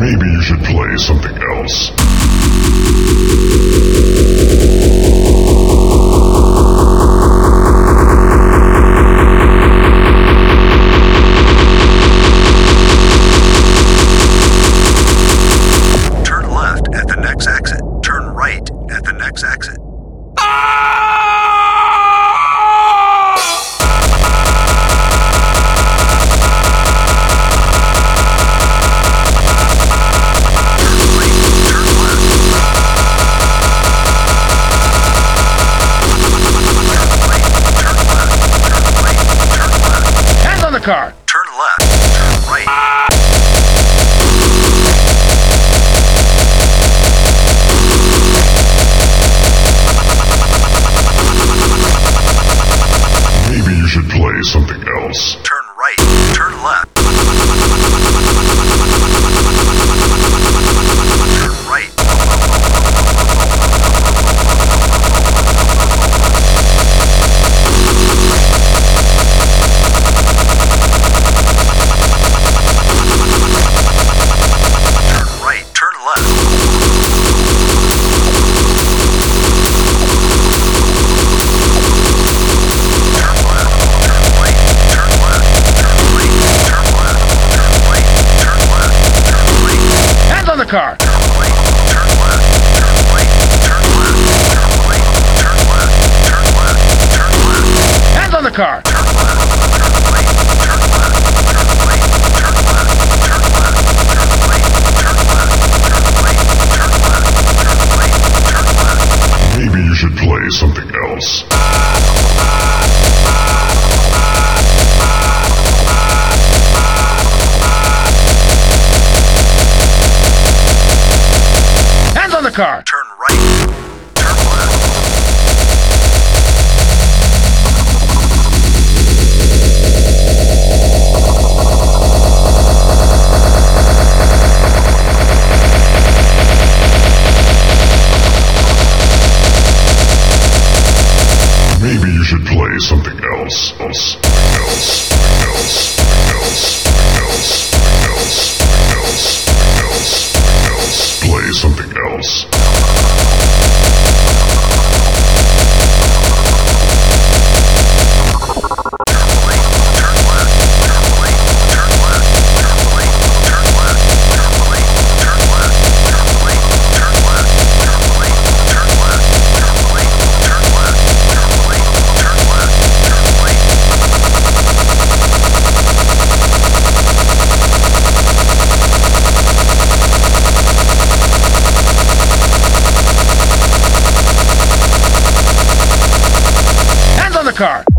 Maybe you should play something else. next exit. car. Turn left. Turn right. Ah. Maybe you should play something else. Turn right. Turn left. car. Hands on the car. the car. Turn right. Turn left. Else, else, else, else, else, else, else, else. else voice. car.